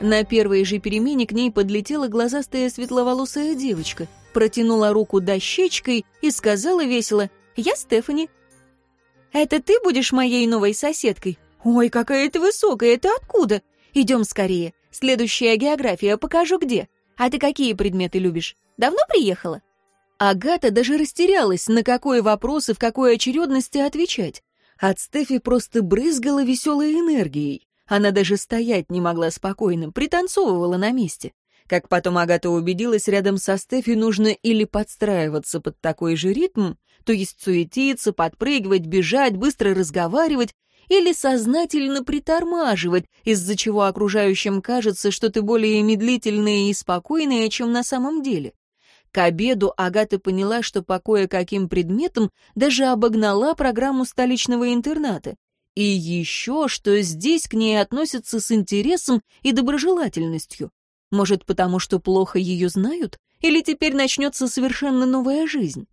На первой же перемене к ней подлетела глазастая светловолосая девочка, протянула руку дощечкой и сказала весело «Я Стефани». «Это ты будешь моей новой соседкой?» «Ой, какая ты высокая, это откуда?» «Идем скорее. Следующая география, покажу где. А ты какие предметы любишь? Давно приехала?» Агата даже растерялась, на какой вопрос и в какой очередности отвечать. От Стефи просто брызгала веселой энергией. Она даже стоять не могла спокойно, пританцовывала на месте. Как потом Агата убедилась, рядом со Стефи нужно или подстраиваться под такой же ритм, то есть суетиться, подпрыгивать, бежать, быстро разговаривать, или сознательно притормаживать, из-за чего окружающим кажется, что ты более медлительная и спокойная, чем на самом деле. К обеду Агата поняла, что по кое-каким предметам даже обогнала программу столичного интерната. И еще, что здесь к ней относятся с интересом и доброжелательностью. Может, потому что плохо ее знают? Или теперь начнется совершенно новая жизнь?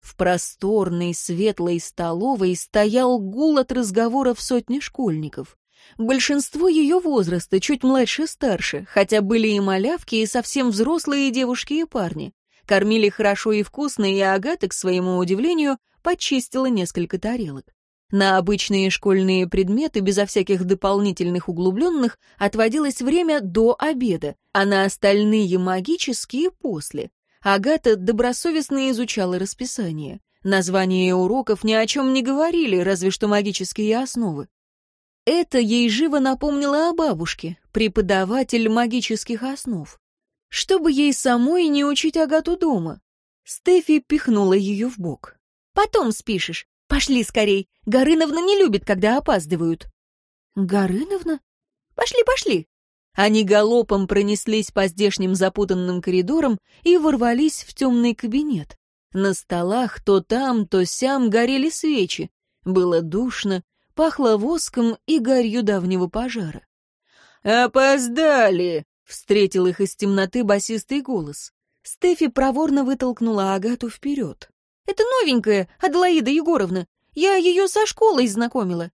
В просторной светлой столовой стоял гул от разговоров сотни школьников. Большинство ее возраста, чуть младше-старше, хотя были и малявки, и совсем взрослые девушки и парни. Кормили хорошо и вкусно, и Агата, к своему удивлению, почистила несколько тарелок. На обычные школьные предметы, безо всяких дополнительных углубленных, отводилось время до обеда, а на остальные магические — после. Агата добросовестно изучала расписание. Названия уроков ни о чем не говорили, разве что магические основы. Это ей живо напомнило о бабушке, преподаватель магических основ. Чтобы ей самой не учить Агату дома. Стефи пихнула ее в бок. «Потом спишешь. Пошли скорей. Горыновна не любит, когда опаздывают». «Горыновна? Пошли, пошли». Они галопом пронеслись по здешним запутанным коридорам и ворвались в темный кабинет. На столах то там, то сям горели свечи. Было душно, пахло воском и гарью давнего пожара. «Опоздали!» — встретил их из темноты басистый голос. Стефи проворно вытолкнула Агату вперед. «Это новенькая, Аделаида Егоровна. Я ее со школой знакомила».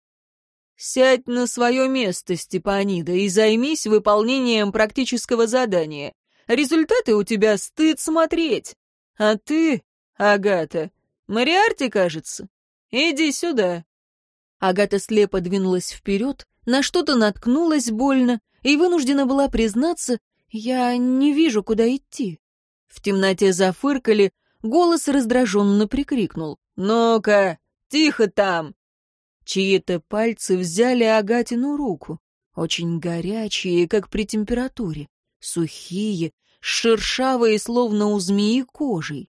«Сядь на свое место, Степанида, и займись выполнением практического задания. Результаты у тебя стыд смотреть. А ты, Агата, Мариарти, кажется? Иди сюда». Агата слепо двинулась вперед, на что-то наткнулась больно и вынуждена была признаться, я не вижу, куда идти. В темноте зафыркали, голос раздраженно прикрикнул. «Ну-ка, тихо там!» Чьи-то пальцы взяли Агатину руку, очень горячие, как при температуре, сухие, шершавые, словно у змеи кожей.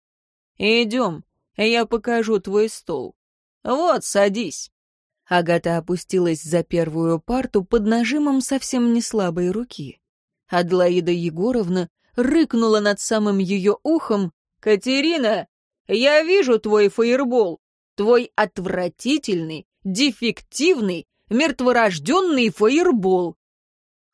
«Идем, я покажу твой стол. Вот, садись». Агата опустилась за первую парту под нажимом совсем не слабой руки. Адлаида Егоровна рыкнула над самым ее ухом. «Катерина, я вижу твой фаербол, твой отвратительный, дефективный, мертворожденный фаербол».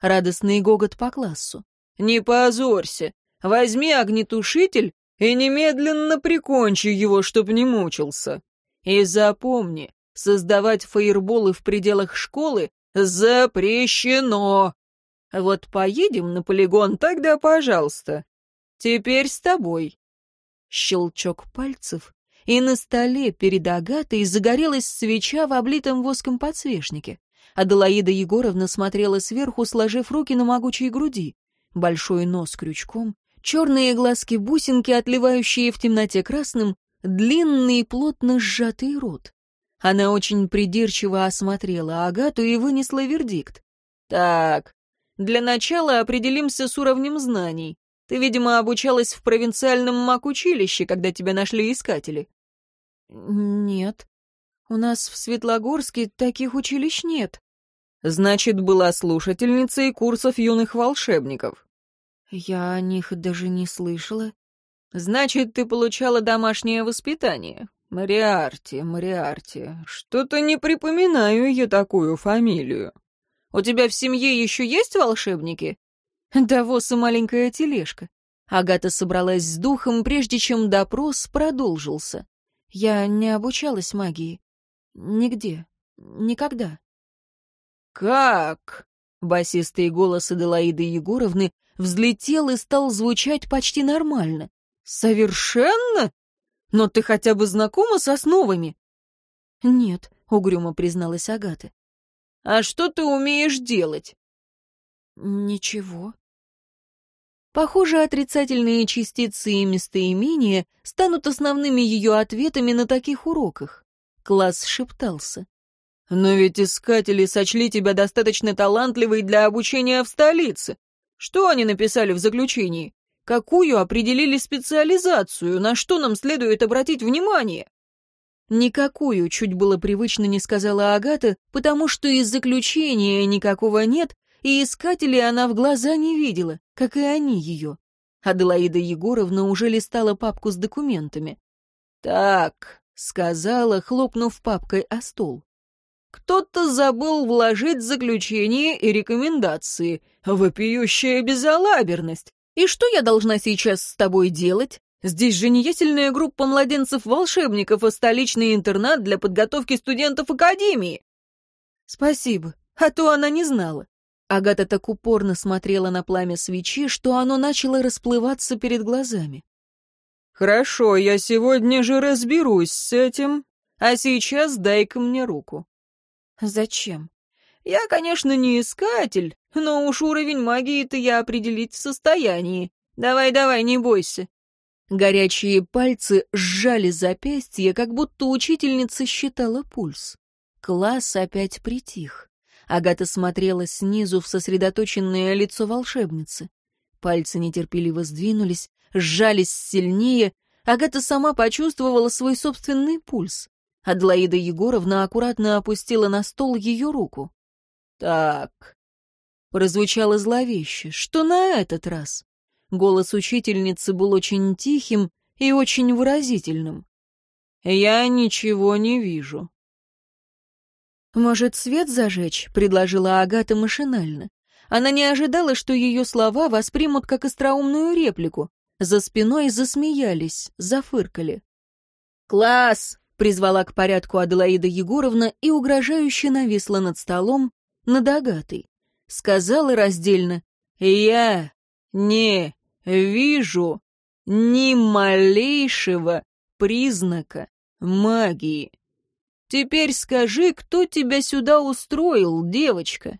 Радостный гогот по классу. «Не позорься, возьми огнетушитель и немедленно прикончи его, чтоб не мучился. И запомни, Создавать фаерболы в пределах школы запрещено. Вот поедем на полигон, тогда пожалуйста. Теперь с тобой. Щелчок пальцев, и на столе перед Агатой загорелась свеча в облитом воском подсвечнике. Аделаида Егоровна смотрела сверху, сложив руки на могучей груди. Большой нос крючком, черные глазки-бусинки, отливающие в темноте красным, длинный плотно сжатый рот. Она очень придирчиво осмотрела Агату и вынесла вердикт. «Так, для начала определимся с уровнем знаний. Ты, видимо, обучалась в провинциальном маг-училище, когда тебя нашли искатели». «Нет. У нас в Светлогорске таких училищ нет». «Значит, была слушательницей курсов юных волшебников». «Я о них даже не слышала». «Значит, ты получала домашнее воспитание. «Мариарти, Мариарти, что-то не припоминаю я такую фамилию. У тебя в семье еще есть волшебники?» «Да вот и маленькая тележка». Агата собралась с духом, прежде чем допрос продолжился. «Я не обучалась магии. Нигде. Никогда». «Как?» — Басистый голос Аделаиды Егоровны взлетел и стал звучать почти нормально. «Совершенно? Но ты хотя бы знакома с основами?» «Нет», — угрюмо призналась Агата. «А что ты умеешь делать?» «Ничего». Похоже, отрицательные частицы и местоимения станут основными ее ответами на таких уроках. Класс шептался. «Но ведь искатели сочли тебя достаточно талантливой для обучения в столице. Что они написали в заключении? Какую определили специализацию? На что нам следует обратить внимание?» «Никакую», — чуть было привычно не сказала Агата, потому что из заключения никакого нет, и искателей она в глаза не видела, как и они ее. Аделаида Егоровна уже листала папку с документами. «Так», — сказала, хлопнув папкой о стол. «Кто-то забыл вложить заключение и рекомендации. Вопиющая безалаберность. И что я должна сейчас с тобой делать? Здесь же не ясельная группа младенцев-волшебников, а столичный интернат для подготовки студентов академии. Спасибо, а то она не знала. Агата так упорно смотрела на пламя свечи, что оно начало расплываться перед глазами. «Хорошо, я сегодня же разберусь с этим, а сейчас дай-ка мне руку». «Зачем?» «Я, конечно, не искатель, но уж уровень магии-то я определить в состоянии. Давай-давай, не бойся». Горячие пальцы сжали запястье, как будто учительница считала пульс. Класс опять притих. Агата смотрела снизу в сосредоточенное лицо волшебницы. Пальцы нетерпеливо сдвинулись, сжались сильнее. Агата сама почувствовала свой собственный пульс. Адлоида Егоровна аккуратно опустила на стол ее руку. «Так...» Прозвучало зловеще. «Что на этот раз?» Голос учительницы был очень тихим и очень выразительным. «Я ничего не вижу». «Может, свет зажечь?» — предложила Агата машинально. Она не ожидала, что ее слова воспримут как остроумную реплику. За спиной засмеялись, зафыркали. «Класс!» — призвала к порядку Аделаида Егоровна и угрожающе нависла над столом, над Агатой. Сказала раздельно «Я не вижу ни малейшего признака магии. Теперь скажи, кто тебя сюда устроил, девочка?»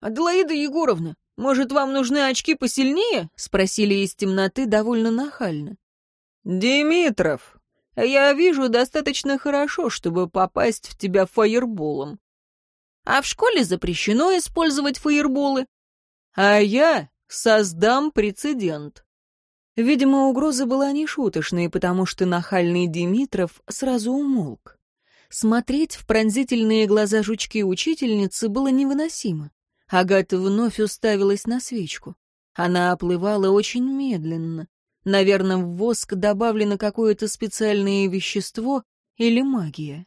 «Аделаида Егоровна, может, вам нужны очки посильнее?» — спросили из темноты довольно нахально. «Димитров, я вижу достаточно хорошо, чтобы попасть в тебя фаерболом. А в школе запрещено использовать фаерболы. А я создам прецедент. Видимо, угроза была нешуточной, потому что нахальный Димитров сразу умолк. Смотреть в пронзительные глаза жучки учительницы было невыносимо. Агата вновь уставилась на свечку. Она оплывала очень медленно. Наверное, в воск добавлено какое-то специальное вещество или магия.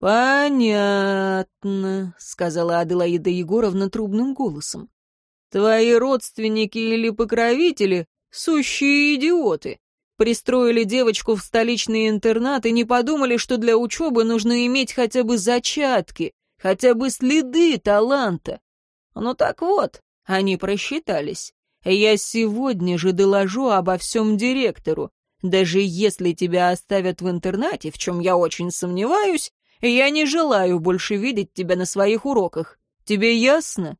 «Понятно», — сказала Аделаида Егоровна трубным голосом. Твои родственники или покровители — сущие идиоты. Пристроили девочку в столичный интернат и не подумали, что для учебы нужно иметь хотя бы зачатки, хотя бы следы таланта. Ну так вот, они просчитались. Я сегодня же доложу обо всем директору. Даже если тебя оставят в интернате, в чем я очень сомневаюсь, я не желаю больше видеть тебя на своих уроках. Тебе ясно?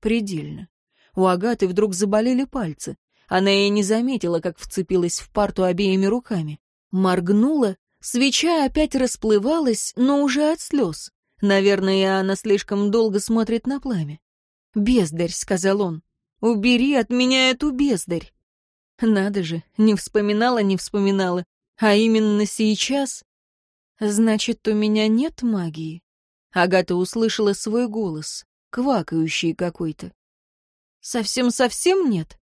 Предельно. У Агаты вдруг заболели пальцы. Она и не заметила, как вцепилась в парту обеими руками. Моргнула, свеча опять расплывалась, но уже от слез. Наверное, она слишком долго смотрит на пламя. «Бездарь», — сказал он, — «убери от меня эту бездарь». Надо же, не вспоминала, не вспоминала. А именно сейчас... Значит, у меня нет магии? Агата услышала свой голос квакающий какой-то. Совсем-совсем нет?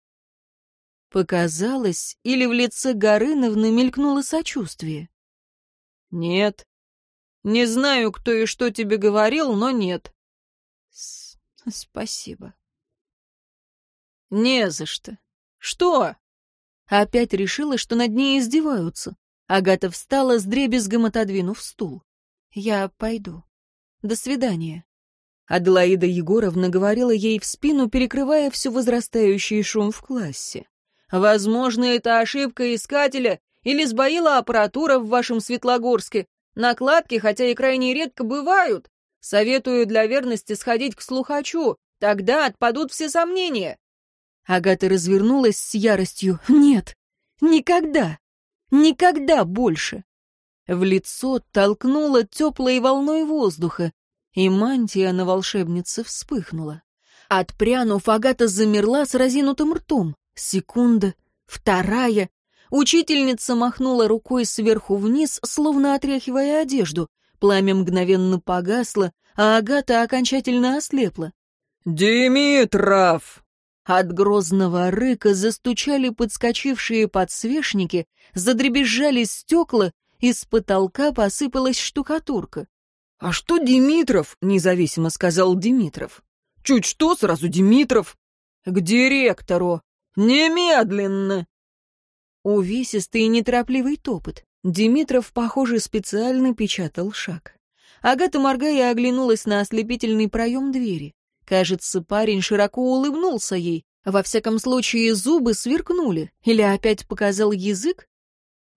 Показалось, или в лице Горыновны мелькнуло сочувствие? Нет. Не знаю, кто и что тебе говорил, но нет. С Спасибо. Не за что. Что? Опять решила, что над ней издеваются. Агата встала с дребезгом, отодвинув стул. Я пойду. До свидания. Аделаида Егоровна говорила ей в спину, перекрывая все возрастающий шум в классе. «Возможно, это ошибка искателя или сбоила аппаратура в вашем Светлогорске. Накладки, хотя и крайне редко бывают. Советую для верности сходить к слухачу, тогда отпадут все сомнения». Агата развернулась с яростью. «Нет, никогда, никогда больше!» В лицо толкнуло теплой волной воздуха, и мантия на волшебнице вспыхнула. Отпрянув, Агата замерла с разинутым ртом. Секунда, вторая. Учительница махнула рукой сверху вниз, словно отряхивая одежду. Пламя мгновенно погасло, а Агата окончательно ослепла. «Димитров!» От грозного рыка застучали подскочившие подсвечники, задребезжали стекла, из потолка посыпалась штукатурка. «А что Димитров?» — независимо сказал Димитров. «Чуть что, сразу Димитров!» «К директору! Немедленно!» Увесистый и неторопливый топот. Димитров, похоже, специально печатал шаг. Агата, моргая, оглянулась на ослепительный проем двери. Кажется, парень широко улыбнулся ей. Во всяком случае, зубы сверкнули. Или опять показал язык?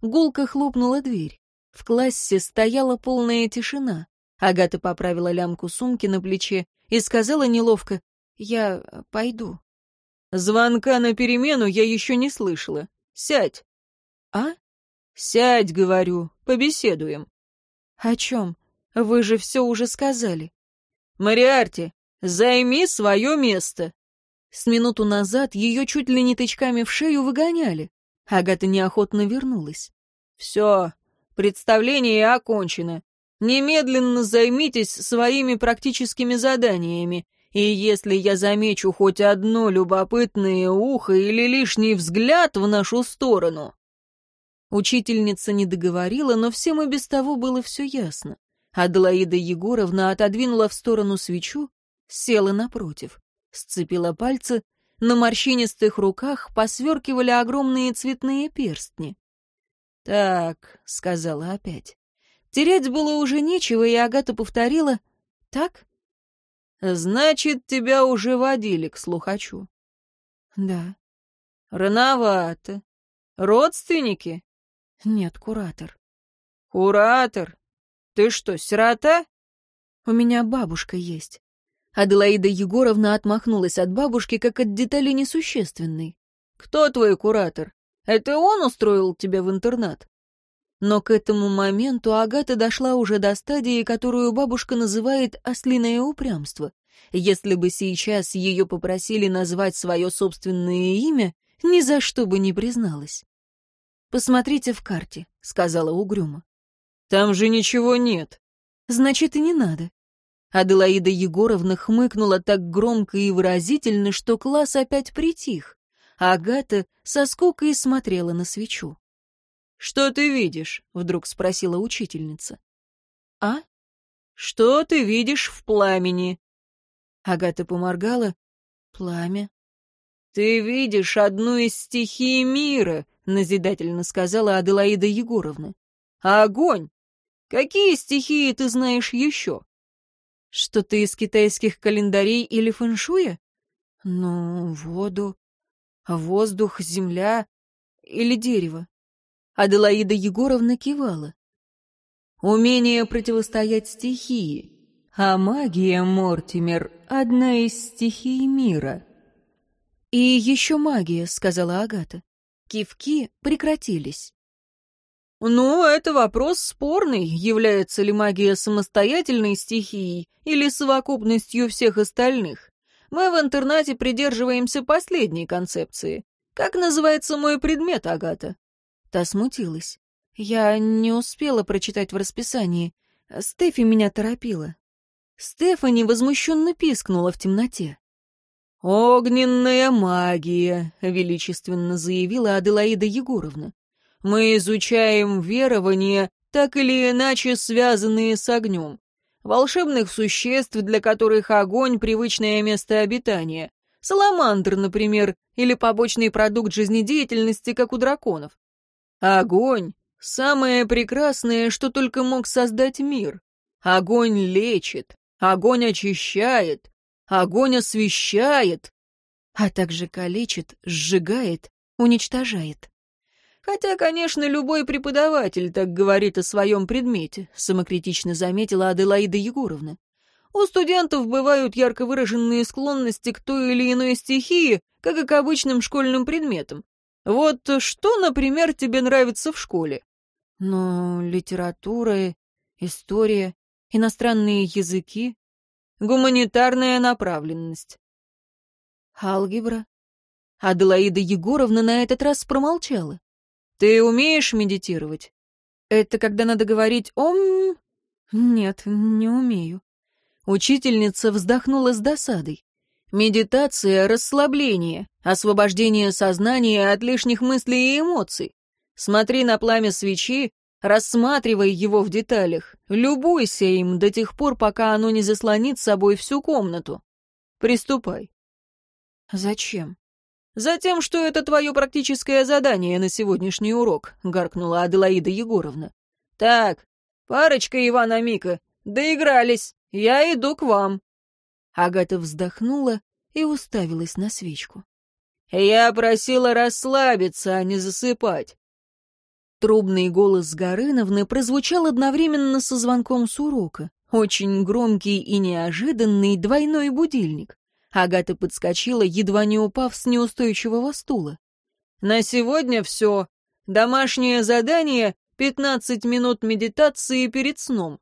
Гулко хлопнула дверь. В классе стояла полная тишина. Агата поправила лямку сумки на плече и сказала неловко «Я пойду». «Звонка на перемену я еще не слышала. Сядь». «А?» «Сядь, говорю, побеседуем». «О чем? Вы же все уже сказали». «Мариарти, займи свое место». С минуту назад ее чуть ли не тычками в шею выгоняли. Агата неохотно вернулась. «Все, представление окончено. Немедленно займитесь своими практическими заданиями, и если я замечу хоть одно любопытное ухо или лишний взгляд в нашу сторону...» Учительница не договорила, но всем и без того было все ясно. Аделаида Егоровна отодвинула в сторону свечу, села напротив, сцепила пальцы, на морщинистых руках посверкивали огромные цветные перстни. «Так», — сказала опять. Терять было уже нечего, и Агата повторила «Так?» «Значит, тебя уже водили к слухачу». «Да». «Рановато. Родственники?» «Нет, куратор». «Куратор? Ты что, сирота?» «У меня бабушка есть». Аделаида Егоровна отмахнулась от бабушки, как от детали несущественной. «Кто твой куратор? Это он устроил тебя в интернат?» Но к этому моменту Агата дошла уже до стадии, которую бабушка называет «ослиное упрямство». Если бы сейчас ее попросили назвать свое собственное имя, ни за что бы не призналась. «Посмотрите в карте», — сказала угрюмо. «Там же ничего нет». «Значит, и не надо». Аделаида Егоровна хмыкнула так громко и выразительно, что класс опять притих. Агата со скукой смотрела на свечу. «Что ты видишь?» — вдруг спросила учительница. «А? Что ты видишь в пламени?» Агата поморгала. «Пламя». «Ты видишь одну из стихий мира», — назидательно сказала Аделаида Егоровна. «Огонь! Какие стихии ты знаешь еще?» «Что-то из китайских календарей или фэншуя?» «Ну, воду, воздух, земля или дерево». Аделаида Егоровна кивала. Умение противостоять стихии. А магия, Мортимер, одна из стихий мира. И еще магия, сказала Агата. Кивки прекратились. «Ну, это вопрос спорный, является ли магия самостоятельной стихией или совокупностью всех остальных. Мы в интернате придерживаемся последней концепции. Как называется мой предмет, Агата?» Та смутилась. Я не успела прочитать в расписании. Стефи меня торопила. Стефани возмущенно пискнула в темноте. «Огненная магия», — величественно заявила Аделаида Егоровна. «Мы изучаем верования, так или иначе связанные с огнем. Волшебных существ, для которых огонь — привычное место обитания. Саламандр, например, или побочный продукт жизнедеятельности, как у драконов. Огонь — самое прекрасное, что только мог создать мир. Огонь лечит, Огонь очищает, огонь освещает, а также калечит, сжигает, уничтожает. Хотя, конечно, любой преподаватель так говорит о своем предмете, самокритично заметила Аделаида Егоровна. У студентов бывают ярко выраженные склонности к той или иной стихии, как и к обычным школьным предметам. Вот что, например, тебе нравится в школе? Ну, литература, история, иностранные языки, гуманитарная направленность. Алгебра. Аделаида Егоровна на этот раз промолчала. Ты умеешь медитировать? Это когда надо говорить «ом»? Нет, не умею. Учительница вздохнула с досадой. Медитация — расслабление, освобождение сознания от лишних мыслей и эмоций. Смотри на пламя свечи, рассматривай его в деталях, любуйся им до тех пор, пока оно не заслонит собой всю комнату. Приступай. Зачем? «Затем, что это твое практическое задание на сегодняшний урок», — гаркнула Аделаида Егоровна. «Так, парочка Ивана Мика, доигрались, я иду к вам». Агата вздохнула и уставилась на свечку. «Я просила расслабиться, а не засыпать». Трубный голос Горыновны прозвучал одновременно со звонком с урока. Очень громкий и неожиданный двойной будильник. Агата подскочила, едва не упав с неустойчивого стула. «На сегодня все. Домашнее задание — пятнадцать минут медитации перед сном».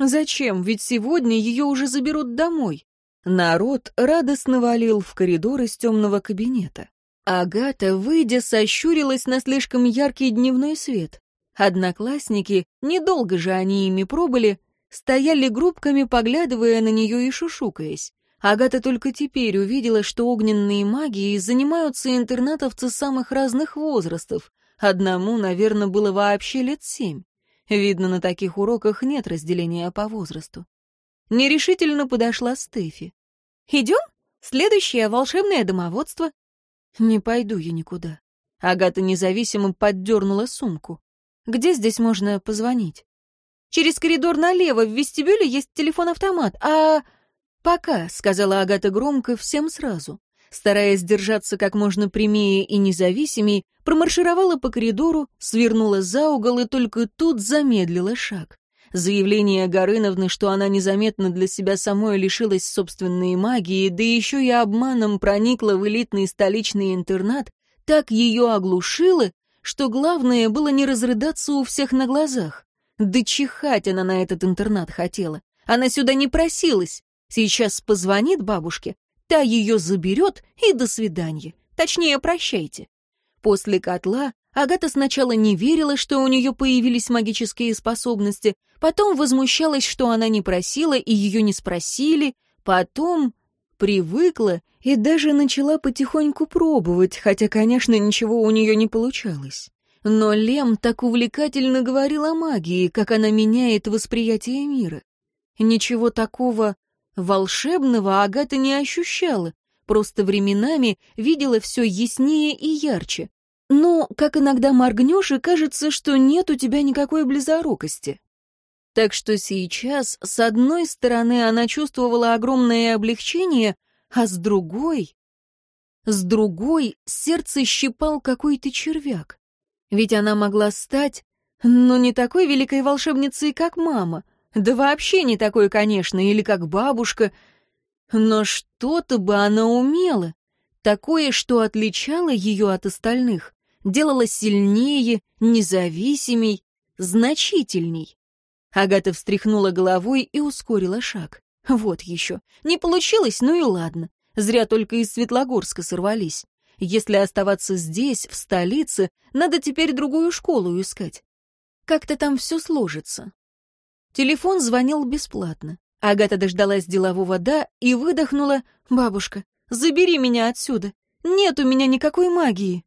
«Зачем? Ведь сегодня ее уже заберут домой». Народ радостно валил в коридор из темного кабинета. Агата, выйдя, сощурилась на слишком яркий дневной свет. Одноклассники, недолго же они ими пробыли, стояли группками, поглядывая на нее и шушукаясь. Агата только теперь увидела, что огненные магии занимаются интернатовцы самых разных возрастов. Одному, наверное, было вообще лет семь. Видно, на таких уроках нет разделения по возрасту. Нерешительно подошла Стефи. «Идем? Следующее волшебное домоводство». «Не пойду я никуда». Агата независимо поддернула сумку. «Где здесь можно позвонить?» «Через коридор налево, в вестибюле есть телефон-автомат, а...» «Пока», — сказала Агата громко всем сразу. Стараясь держаться как можно прямее и независимей, промаршировала по коридору, свернула за угол и только тут замедлила шаг. Заявление Горыновны, что она незаметно для себя самой лишилась собственной магии, да еще и обманом проникла в элитный столичный интернат, так ее оглушило, что главное было не разрыдаться у всех на глазах. Да чихать она на этот интернат хотела. Она сюда не просилась. Сейчас позвонит бабушке, та ее заберет и до свидания. Точнее, прощайте. После котла Агата сначала не верила, что у нее появились магические способности, потом возмущалась, что она не просила и ее не спросили, потом привыкла и даже начала потихоньку пробовать, хотя, конечно, ничего у нее не получалось. Но Лем так увлекательно говорил о магии, как она меняет восприятие мира. Ничего такого Волшебного Агата не ощущала, просто временами видела все яснее и ярче. Но, как иногда моргнешь, и кажется, что нет у тебя никакой близорукости. Так что сейчас, с одной стороны, она чувствовала огромное облегчение, а с другой... С другой сердце щипал какой-то червяк. Ведь она могла стать, но не такой великой волшебницей, как мама — да вообще не такой, конечно, или как бабушка. Но что-то бы она умела. Такое, что отличало ее от остальных, делало сильнее, независимей, значительней. Агата встряхнула головой и ускорила шаг. Вот еще. Не получилось, ну и ладно. Зря только из Светлогорска сорвались. Если оставаться здесь, в столице, надо теперь другую школу искать. Как-то там все сложится. Телефон звонил бесплатно. Агата дождалась делового «да» и выдохнула «Бабушка, забери меня отсюда. Нет у меня никакой магии».